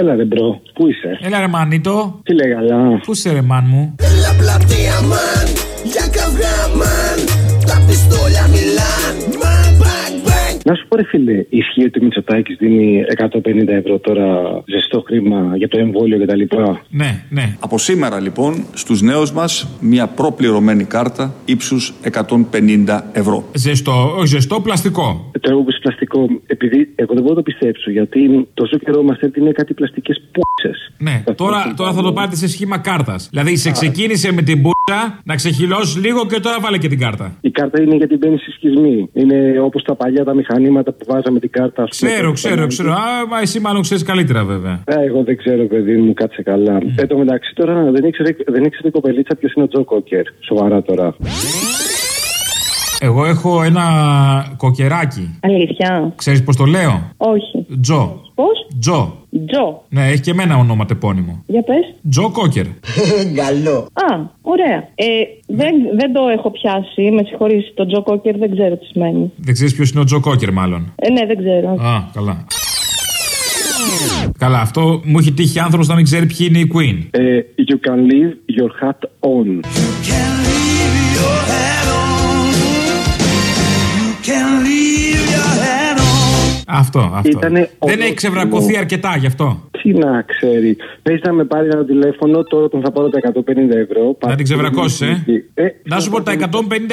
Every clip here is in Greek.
Έλα ρε bro, πού είσαι; Έλα ρε μανίτο. Τι λέει καλά. Πού είσαι ρε man μου; Έλα πλατεία man, για καυγά man Τα πιστόλια μιλάν, man, bang, bang Να σου πω ρε φίλε, ισχύει ότι ο Μητσοτάκης δίνει 150 ευρώ τώρα ζεστό χρήμα για το εμβόλιο κτλ. Ναι, ναι. Από σήμερα λοιπόν στους νέους μας μια προπληρωμένη κάρτα ύψους 150 ευρώ. Ζεστό, όχι ζεστό, πλαστικό. Το έχω πει πλαστικό, επειδή εγώ δεν μπορώ να το πιστέψω, γιατί τόσο καιρό μας έδινε κάτι πλαστικές πούτσες. Ναι, τώρα, τώρα θα το πάρετε σε σχήμα κάρτας. Δηλαδή σε ξεκίνησε με την πούτσα να ξεχυλώσεις λίγο και τώρα βάλε και την κάρτα. Η κάρτα είναι γιατί μπαίνεις στη σκισμή. Είναι όπως τα παλιά τα μηχανήματα που βάζαμε την κάρτα. ας πούμε, Ξέρω, στο ξέρω, κανάλι. ξέρω. Α, μα εσύ μάλλον ξέρεις καλύτερα βέβαια. Ε, εγώ δεν ξέρω, παιδί μου, κάτσε καλά. Εν τω μεταξύ τώρα δεν ήξερε, δεν ήξερε η κοπελίτσα ποιος είναι ο Τζο Κόκερ. Σοβαρά τώρα. Εγώ έχω ένα κοκεράκι. Αλήθεια. Ξέρεις πώς το λέω; Όχι. Τζο. Πώς; Τζο. Τζο. Ναι, έχει και εμένα ονοματεπώνυμο. Για πες. Τζο Κόκερ. Α, ωραία. Ε, δεν, δεν το έχω πιάσει. Με συγχωρείς, το Τζο Κόκερ δεν ξέρω τι σημαίνει. Δεν ξέρεις ποιος είναι ο Τζο Κόκερ, μάλλον; Ε, ναι, δεν ξέρω. Α, καλά. Καλά, αυτό μου έχει τύχει άνθρωπος να μην ξέρει ποιοι είναι οι Queen. Ε, you can leave your hat on. Αυτό, αυτό. Ήτανε Δεν ολόκληρο. έχει ξεβρακωθεί αρκετά γι' αυτό. Τι να ξέρει. Πες να με πάρει ένα τηλέφωνο, τώρα τον θα πάρω τα 150 ευρώ. Να την ξεβρακώσεις, ε. ε. Να σου πω, τα 150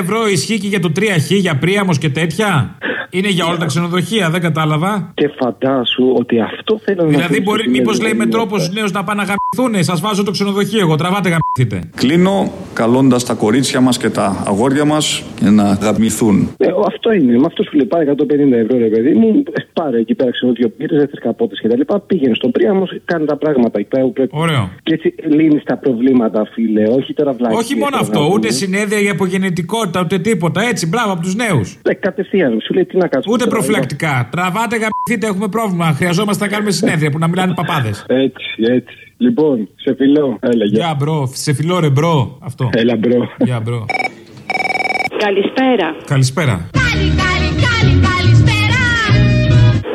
ευρώ ισχύει και για το 3χ, για πρίαμος και τέτοια; Είναι για όλα τα ξενοδοχεία, δεν κατάλαβα. Και φαντάσου ότι αυτό θέλω να Δηλαδή, πει μπορεί, στο μήπως σημείο λέει με μου. τρόπο στου νέους να πάνε να γαμπηθούν. Σας βάζω το ξενοδοχείο, εγώ τραβάτε γαμπηθείτε. Κλείνω καλώντας τα κορίτσια μας και τα αγόρια μας για να γαμηθούν. Ε, αυτό είναι. Με αυτό σου λέει πάρε 150 ευρώ, ρε παιδί μου. Ε, πάρε εκεί πέρα ξενοδοχείο πήρες, δεν θε καπότες και τα λοιπά. Πήγαινε στον Πρίαμο, κάνε τα πράγματα εκεί πέρα που πρέπει. Ωραίο. Και έτσι λύνεις τα προβλήματα, φίλε. Όχι τώρα βλακεία. Όχι μόνο αυτό, ούτε συνέδρια για υπογεννητικότητα, ούτε τίποτα. Έτσι, μπράβο από τους νέους. Ε, κατευθείαν. Σου λέει τι να κάτσουμε. Ούτε τώρα, προφυλακτικά. Τραβάτε γαμηθείτε, έχουμε πρόβλημα. Χρειαζόμαστε να κάνουμε συνέδρια που να μιλάνε παπάδες. Έτσι, έτσι. Λοιπόν, σε φιλώ, έλεγε. Γεια bro, σε φιλώ ρε bro. Αυτό. Έλα, bro. Γεια bro. Καλησπέρα. Καλησπέρα. Καλη, καλη, καλη, καλησπέρα.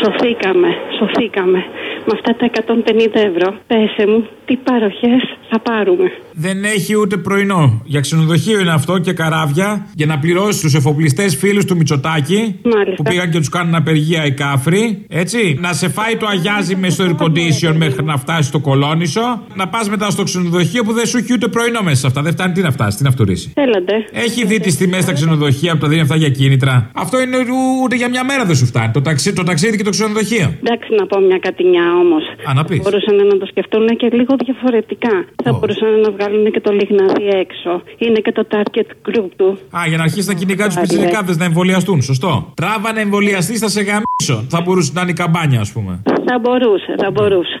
Σωθήκαμε, σωθήκαμε. Με αυτά τα 150 ευρώ, πέσε μου, τι παροχές θα πάρουμε. Δεν έχει ούτε πρωινό. Για ξενοδοχείο είναι αυτό και καράβια για να πληρώσεις τους εφοπλιστές φίλους του Μητσοτάκη Μάλιστα. που πήγαν και τους κάνουν απεργία οι κάφροι. Έτσι. Να σε φάει το αγιάζι μες στο air condition μέχρι να φτάσει στο κολόνισο. Να πας μετά στο ξενοδοχείο που δεν σου έχει ούτε πρωινό μέσα σε αυτά. Δεν φτάνει τι να φτάσεις, τι να φτουρήσει. Θέλατε. Έχει δει τις τιμές στα ξενοδοχεία που τα δίνει αυτά για κίνητρα. Αυτό είναι ου- ούτε για μια μέρα δεν σου φτάνει. Το, ταξί, το ταξίδι και το ξενοδοχείο. Εντάξει να πω μια κατηνιά όμως. Α, να πεις. Μπορούσαν να το σκεφτούν και λίγο διαφορετικά. Θα Ω. μπορούσαν να βγάλουν και το λιγνάδι έξω. Είναι και το target group του. Α, για να αρχίσει να κυνηγά τους Άρη, πιτσιρικάδες να εμβολιαστούν. Σωστό. Τράβα να εμβολιαστείς, θα σε γαμίσω. Θα μπορούσε να είναι η καμπάνια, ας πούμε. Θα μπορούσε, θα μπορούσε.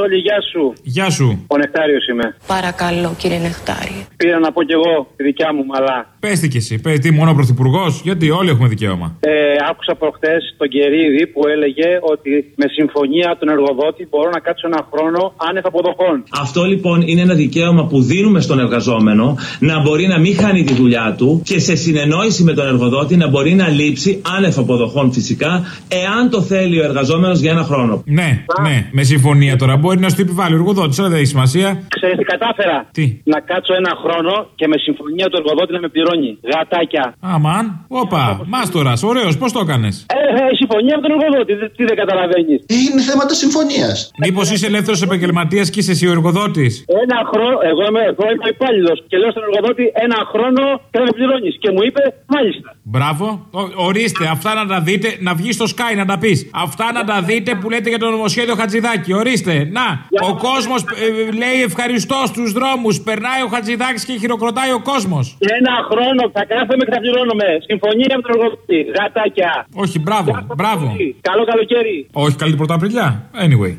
Τόλι, γεια σου. Γεια σου. Ο Νεκτάριος είμαι. Παρακαλώ κύριε Νεκτάρη. Πήρα να πω κι εγώ τη δικιά μου μαλά. Πες τι κι εσύ. Πες τι, μόνο πρωθυπουργός; Γιατί όλοι έχουμε δικαίωμα. Ε, άκουσα προχτές τον Κερίδη που έλεγε ότι με συμφωνία των εργοδότη μπορώ να κάτσω ένα χρόνο άνευ αποδοχών. Αυτό λοιπόν είναι ένα δικαίωμα που δίνουμε στον εργαζόμενο να μπορεί να μην χάνει τη δουλειά του και σε συνεννόηση με τον εργοδότη να μπορεί να λείψει άνευ αποδοχών φυσικά εάν το θέλει ο εργαζόμενος για ένα χρόνο. Ναι, ναι, με συμφωνία τώρα. Μπορεί να σου το επιβάλλει ο εργοδότης, αλλά δεν έχει σημασία. Ξέρεις τι κατάφερα; Τι; Να κάτσω ένα χρόνο και με συμφωνία του εργοδότη να με πληρώνει. Γατάκια. Αμαν. Όπα, μάστορας, ωραίος, πώς το έκανες; Ε, ε, συμφωνία με τον εργοδότη. Δεν- Τι δεν καταλαβαίνεις. Είναι θέματα συμφωνίας. Μήπως είσαι ελεύθερος επαγγελματίας και είσαι εσύ ο εργοδότης; Ένα χρόνο, εγώ είμαι, εγώ είμαι υπάλληλος και λέω στον εργοδότη ένα χρόνο και να με πληρώνεις. Και μου είπε, μάλιστα. Μπράβο. Ο- ορίστε, αυτά να τα δείτε, να βγεις στο Sky να τα πεις. Αυτά να τα δείτε που λέτε για το νομοσχέδιο Χατζηδάκη. Ορίστε, να. Ο κόσμος λέει ευχαριστώ στους δρόμους. Περνάει ο Χατζηδάκης και χειροκροτάει ο κόσμος. Ένα χρόνο θα κάθομαι και θα πληρώνομαι. Συμφωνία με τον εργοδότη. Γατάκια. Όχι, μπράβο, μπράβο. Καλό καλοκαίρι. Όχι, καλή πρωταπριλιά. Anyway.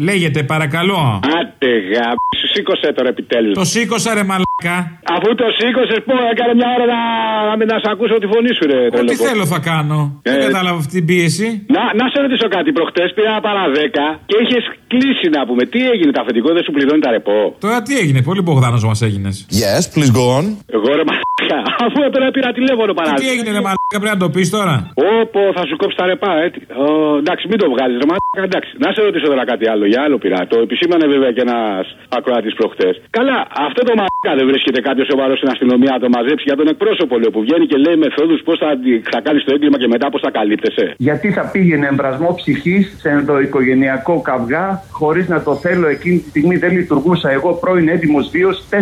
Λέγεται, παρακαλώ. Άντε γα... Σου σήκωσε τώρα επιτέλους. Το σήκωσα ρε μαλάκα. Αφού το σήκωσες, πω, έκανε μια ώρα να, να, μην- να σε ακούσω τη φωνή σου, ρε. Ό,τι τρελοκό. θέλω θα κάνω. Ε. Δεν κατάλαβα αυτή την πίεση. Να, να σε ρωτήσω κάτι. Προχτές πήρα παρά 10 και είχες κλείσει να πούμε. Τι έγινε, το αφεντικό δεν σου πληρώνει τα ρεπό. Τώρα τι έγινε, πολύ Μπογδάνος μας έγινες. Yes, please go on. Εγώ ρε μαλάκα, αφού τώρα πήρα τηλέφωνο Τι παράδειγμα. έγινε, ρε Μαλάκα, πρέπει να το πεις τώρα. Όπο, θα σου κόψει τα ρεπά, έτσι. Ω, εντάξει, μην το βγάζεις, ρε μαλάκα, εντάξει. Να σε ρωτήσω τώρα κάτι άλλο, για άλλο πειρά. Το επισήμανε βέβαια και ένας ακροατής προχτές. Καλά, αυτό το μαλάκα δεν βρίσκεται κάποιος σοβαρός στην αστυνομία να το μαζέψει για τον εκπρόσωπο, λέω, που βγαίνει και λέει μεθόδου πώς θα, θα κάνει το έγκλημα και μετά πώς θα καλύπτεσαι. Γιατί θα πήγαινε εμβρασμό ψυχής σε ενδοοικογενειακό καυγά, χωρίς να το θέλω εκείνη τη στιγμή δεν λειτουργούσα. Εγώ πρώην έντιμο βίος, 4.000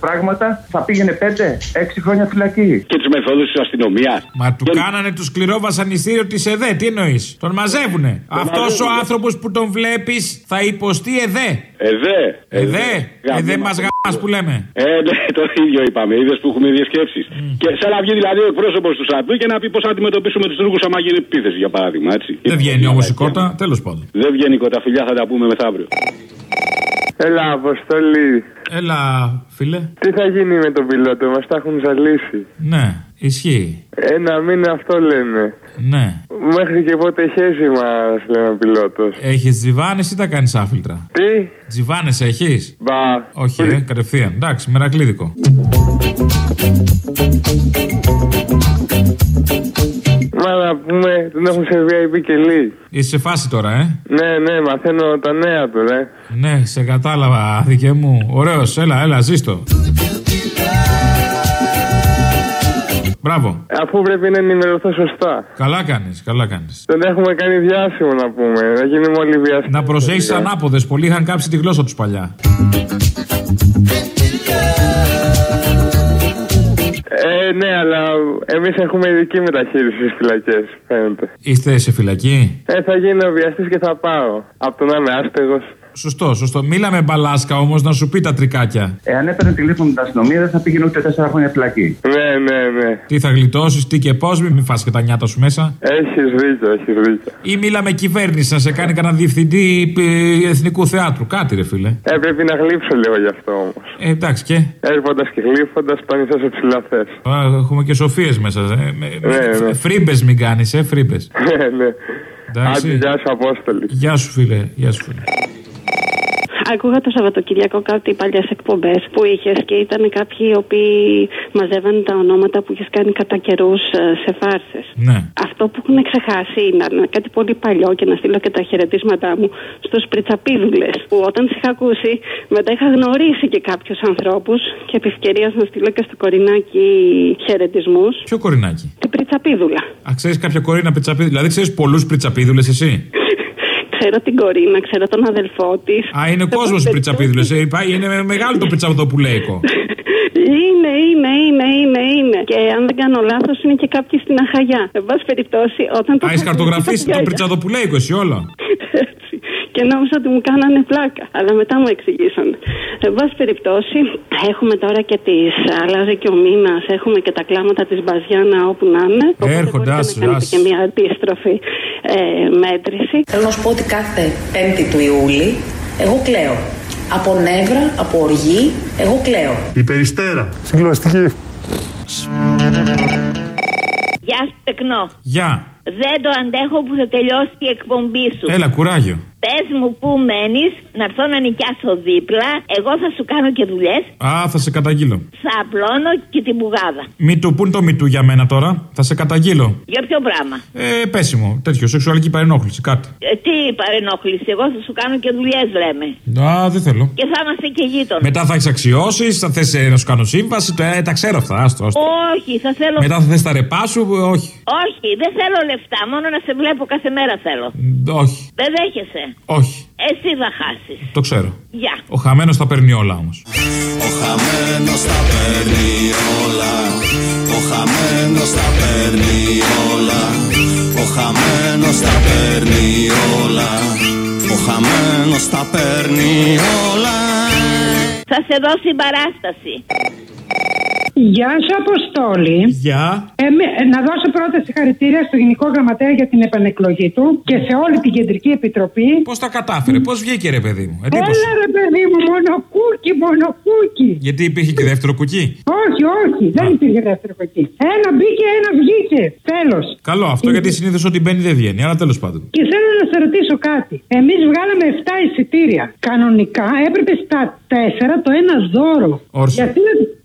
πράγματα, θα πήγαινε 5-6 χρόνια φυλακή. Και τι μεθόδους της αστυνομίας. Μα του κάνανε το σκληρό βασανιστήριο της ΕΔΕ. Τι εννοείς; Τον μαζεύουνε. Αυτός ο μαζεύουνε. άνθρωπος που τον βλέπεις θα υποστεί ΕΔΕ. Εδέ. ΕΔΕ. ΕΔΕ μας γαμάς που λέμε. Ε, ναι, το ίδιο είπαμε. Είδες που έχουμε ίδιες σκέψεις. Και σαν να βγει δηλαδή ο εκπρόσωπος του ΣΑΠΗ και να πει πώς θα αντιμετωπίσουμε τους Τούρκους άμα γίνει επίθεση, για παράδειγμα. Έτσι. Δεν βγαίνει όμως η κότα, τέλος πάντων. Δεν βγαίνει η κότα, φιλιά, θα τα πούμε μεθαύριο. Έλα, Αποστολή. Έλα, φίλε. Τι θα γίνει με τον πιλότο, μας τα έχουν ζαλίσει. Ναι, ισχύει. Ένα μήνα αυτό λένε. Ναι. Μέχρι και πότε χέζει μας λέει ο πιλότος. Έχεις τζιβάνες ή τα κάνεις άφιλτρα; Τι; Τζιβάνες έχεις; Μπα. Όχι, ε, κατευθείαν. Εντάξει, μερακλίδικο. Μα να πούμε, δεν έχουν σε VIP και λί. Είσαι σε φάση τώρα, ε; Ναι, ναι, μαθαίνω τα νέα του, ρε. Ναι, σε κατάλαβα, αδικέ μου. Ωραίος, έλα, έλα, ζήστο. Μπράβο. Αφού πρέπει να ενημερωθώ σωστά. Καλά κάνεις, καλά κάνεις. Δεν έχουμε κάνει διάσημο να πούμε. Να γίνουμε όλοι βιαστικοί. Να προσέχεις ανάποδες. Πολλοί είχαν κάψει τη γλώσσα τους παλιά. Ε, ναι, αλλά εμείς έχουμε ειδική μεταχείριση στις φυλακές, φαίνεται. Είστε σε φυλακή; Ε, θα γίνω βιαστής και θα πάω. Από το να είμαι άστεγος. Σωστό, σωστό. Μίλα με μπαλάσκα όμως να σου πει τα τρικάκια. Εάν έπαιρνε τηλέφωνο με την αστυνομία, δεν θα πήγαινε ούτε 4 χρόνια φυλακή. Ναι, ναι, ναι. Τι θα γλιτώσεις, τι και πώς, μην μη φας και τα νιάτα σου μέσα. Έχεις δίκιο, έχεις δίκιο. Ή μίλα με κυβέρνηση να σε κάνει κανένα διευθυντή ε, εθνικού θεάτρου. Κάτι, ρε φίλε. Ε, πρέπει να γλύψω λίγο γι' αυτό όμως. Ε, εντάξει και; Έρχοντας και γλύφοντας, πάνε σε ψηλά θες. Α, έχουμε και σοφίες μέσα. Ε. Ναι, ναι. Φρίμπες μην κάνεις, ε, φρίμπες. Ναι, ναι. Εντάξει. Άντε, γεια σου, Απόστολη. Γεια σου, φίλε. Γεια σου, φίλε. Άκουγα το Σαββατοκύριακο κάτι παλιές εκπομπές που είχες και ήταν κάποιοι οι οποίοι μαζεύανε τα ονόματα που είχες κάνει κατά καιρούς ε, σε φάρσες. Ναι. Αυτό που έχουν ξεχάσει είναι κάτι πολύ παλιό και να στείλω και τα χαιρετίσματά μου στους πριτσαπίδουλες. Που όταν σε είχα ακούσει, μετά είχα γνωρίσει και κάποιους ανθρώπους και επί ευκαιρίας να στείλω και στο κορινάκι χαιρετισμούς. Ποιο κορινάκι; Την πριτσαπίδουλα. Α, ξέρεις κάποια κορίνα πριτσαπίδουλα. Δηλαδή ξέρεις πολλούς πριτσαπίδουλες εσύ; Ξέρω την κορίνα, ξέρω τον αδελφό της. Α, είναι κόσμος οι πριτσαπίδουλες. Είναι μεγάλο το πριτσαπιδοπουλέικο. Είναι, είναι, είναι, είναι, είναι. Και αν δεν κάνω λάθος, είναι και κάποιοι στην Αχαγιά. Εν πάση περιπτώσει, όταν το. Α, έχει χαρτογραφήσει το πριτσαδοπουλέικο, εσύ όλο. Έτσι. Και νόμιζα ότι μου κάνανε πλάκα. Αλλά μετά μου εξηγήσαν. Εν πάση περιπτώσει, έχουμε τώρα και τις. Αλλάζει και ο μήνας. Έχουμε και τα κλάματα της Μπαζιάνα όπου να είναι. Έρχονται, άσε, να κάνετε και μια αντίστροφη ε, μέτρηση. Θέλω να σου πω ότι κάθε 5η του Ιούλη εγώ κλαίω. Από νεύρα, από οργή, εγώ κλαίω. Η περιστέρα. Συγκλωστική. Γεια σου, τεκνό. Γεια. Δεν το αντέχω που θα τελειώσει η εκπομπή σου. Έλα, κουράγιο. Πες μου πού μένεις, να έρθω να νοικιάσω δίπλα. Εγώ θα σου κάνω και δουλειές. Α, θα σε καταγγείλω. Θα απλώνω και την μπουγάδα. Μη του, πού είναι το μη του για μένα τώρα; Θα σε καταγγείλω. Για ποιο πράγμα; Ε, πέσιμο. Τέτοιο, σεξουαλική παρενόχληση, κάτι. Ε, τι παρενόχληση, εγώ θα σου κάνω και δουλειές, λέμε. Α, δεν θέλω. Και θα είμαστε και γείτονες. Μετά θα έχεις αξιώσεις, θα θες να σου κάνω σύμβαση. Ε, τα ξέρω αυτά, άστο. άστο. Όχι, θα θέλω. Μετά θα θες τα ρεπά σου, όχι. Όχι, δεν θέλω λεφτά, μόνο να σε βλέπω κάθε μέρα θέλω. Όχι. Δεν δέχεσαι. Όχι. Εσύ θα χάσεις. Το ξέρω. Γεια. Ο χαμένος τα παίρνει όλα όμως. Ο χαμένος τα παίρνει όλα Ο χαμένος τα παίρνει όλα Ο χαμένος τα παίρνει όλα Ο χαμένος τα παίρνει όλα Θα σε δώσει παράσταση. Γεια σου, Αποστόλη. Γεια. Ε, με- ε, να δώσω πρώτα συγχαρητήρια στο Γενικό Γραμματέα για την επανεκλογή του και σε όλη την Κεντρική Επιτροπή. Πώς τα κατάφερε, πώς βγήκε ρε παιδί μου. Εντύπωση. Έλα ρε παιδί μου, μονοκούκι, μονοκούκι. Γιατί υπήρχε και δεύτερο κουκί; Όχι, όχι, δεν υπήρχε δεύτερο κουκί. Ένα μπήκε, ένας βγήκε. Τέλος. Καλό αυτό γιατί συνήθως ό,τι μπαίνει δεν βγαίνει. Αλλά τέλος πάντων. Και θέλω να σε σε ρωτήσω κάτι. Εμείς βγάλαμε 7 εισιτήρια. Κανονικά έπρεπε στα 4 το ένα δώρο. Όρσε. Γιατί.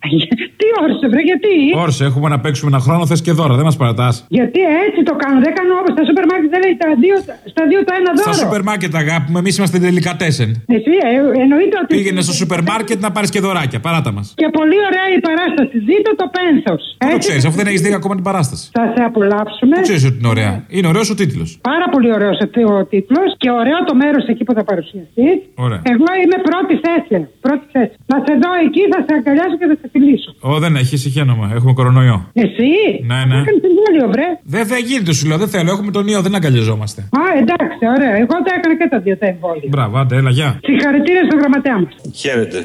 Τι όρσε, βρε, γιατί; Όρσε, έχουμε να παίξουμε ένα χρόνο, θες και δώρα, δεν μας παρατάς. Γιατί έτσι το κάνω. Δεν κάνω όπως στα σούπερ μάρκετ δεν λέει τα δύο, στα δύο το ένα δώρο. Στα σούπερ μάρκετ, αγάπη μου, εμείς είμαστε τελικά τέσσεν. Εσύ, ε, εννοείται ότι. Πήγαινε στο σούπερ μάρκετ να πάρεις και δωράκια, παράτα μας. Και πολύ ωραία η παράσταση. Ζήτω το πένθος. Πού το ξέρεις, αφού δεν έχεις δει ακόμα την παράσταση. Θα σε απολαύσουμε. Πού ξέρεις ότι είναι ωραία. Είναι ωραίος ο τίτλος. Πάρα πολύ ωραίος ο τίτλος και ωραίο το μέρος εκεί που θα παρουσιαστεί. Ωραία. Εγώ είμαι πρώτη θέση. Πρώτη θέση. Θα σε δω εκεί, θα σε αγκαλιάσω και θα σε φιλήσω. Ω, δεν έχεις, ησυχαίνομαι. Έχουμε κορονοϊό. Εσύ; Ναι, ναι. Έκανε εμβόλιο, βρε. Δεν θα γίνεται, σου λέω, δεν θέλω. Έχουμε τον ιό, δεν αγκαλιαζόμαστε. Α, εντάξει, ωραία. Εγώ τα έκανα και τα δύο τα εμβόλια. Μπράβο, άντε, έλα, γεια. Συγχαρητήρια στον γραμματέα μας. Χαίρετε.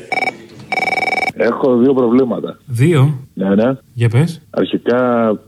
Έχω δύο προβλήματα. Δύο; Ναι, ναι. Για πες. Αρχικά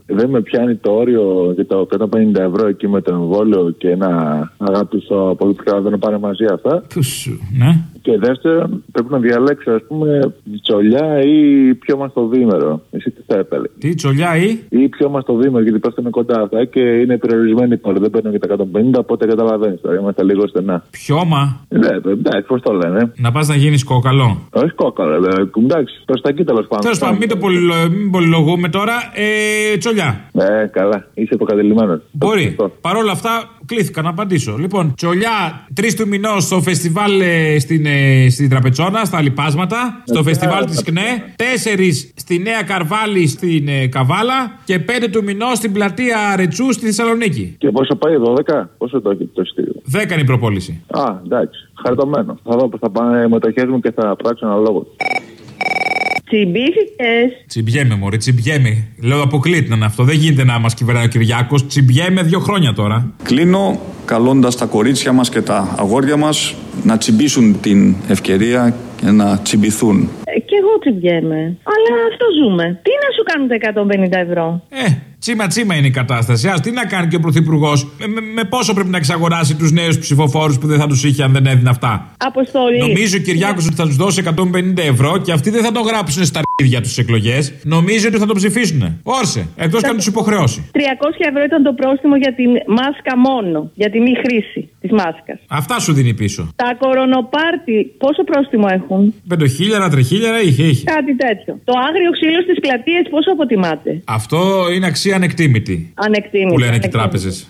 δεν με πιάνει το όριο για το 150 ευρώ εκεί με το εμβόλιο και ένα αγάπη στο πολιτικά δεν πάνε μαζί αυτά. Πού σου, ναι. Και δεύτερον, πρέπει να διαλέξει, ας πούμε, τσολιά ή πιο μας το δίμερο. Εσύ τι θα έπαιρνες; Τι τσολιά ή; ή πιο μας το δίμερο, γιατί πας κοντά αυτά και είναι περιορισμένοι πολλοί. Δεν παίρνουν και τα 150, οπότε καταλαβαίνεις τώρα. Είμαστε λίγο στενά. Πιώμα. Ναι, ε, εντάξει, πώς το λένε. Να πας να γίνεις κόκαλο. Όχι κόκαλο. Ε, εντάξει, προς τα εκεί τέλος πάντων. Τέλος πάντων, μην το πολυλογούμε τώρα. Ε, τσολιά. Ναι, καλά. Είσαι προκατελημένο. Μπορεί. Παρ' όλα αυτά, κλήθηκα να απαντήσω. Λοιπόν, τσολιά, τρεις του μηνός στο φεστιβάλ ε, στην, ε, στην Τραπετσόνα, στα λοιπάσματα. Στο φεστιβάλ της ΚΝΕ. Τέσσερις στη Νέα Καρβάλη στην ε, Καβάλα. Και πέντε του μηνός στην πλατεία Ρετσού στη Θεσσαλονίκη. Και πόσο πάει, 12, πόσο το έχει το ειστήριο. Δέκα είναι η προπόληση. Α, εντάξει. Χαριτωμένο. Θα δω πώ θα πάνε οι μετοχέ μου και θα πράξω ένα λόγο. Τσιμπήθηκες. Τσιμπιέμαι, Μωρή, τσιμπιέμαι. Λέω αποκλείται να είναι αυτό. Δεν γίνεται να μας κυβερνάει ο Κυριάκος. Τσιμπιέμαι δύο χρόνια τώρα. Κλείνω καλώντας τα κορίτσια μας και τα αγόρια μας να τσιμπήσουν την ευκαιρία και να τσιμπηθούν. Ε, Κι εγώ τσιμπιέμαι. Αλλά αυτό ζούμε. Τι να σου κάνουν τα 150 ευρώ; Ε, τσίμα τσίμα είναι η κατάσταση. Α τι να κάνει και ο Πρωθυπουργός; Με, με- με πόσο πρέπει να εξαγοράσει τους νέους ψηφοφόρους που δεν θα τους είχε αν δεν έδινε αυτά; Αποστολή. Νομίζω ο Κυριάκος ότι θα τους δώσει 150 ευρώ και αυτοί δεν θα τον γράψουν στα αρχίδια τους εκλογές. Νομίζω ότι θα τον ψηφίσουν. Όρσε. Εκτός και αν τους υποχρεώσει. 300 ευρώ ήταν το πρόστιμο για τη μάσκα μόνο. Για τη μη χρήση της μάσκας. Αυτά σου δίνει πίσω. Τα κορονοπάρτι πόσο πρόστιμο έχουν; Πεντοχίλιαρα, τριχίλιαρα είχε, είχε. Κάτι τέτοιο. Το άγριο ξύλο στις πλατείες πόσο αποτιμάται; Αυτό είναι αξία ανεκτήμητη. Ανεκτήμητη. Που λένε και οι ανεκτήμητη. τράπεζες.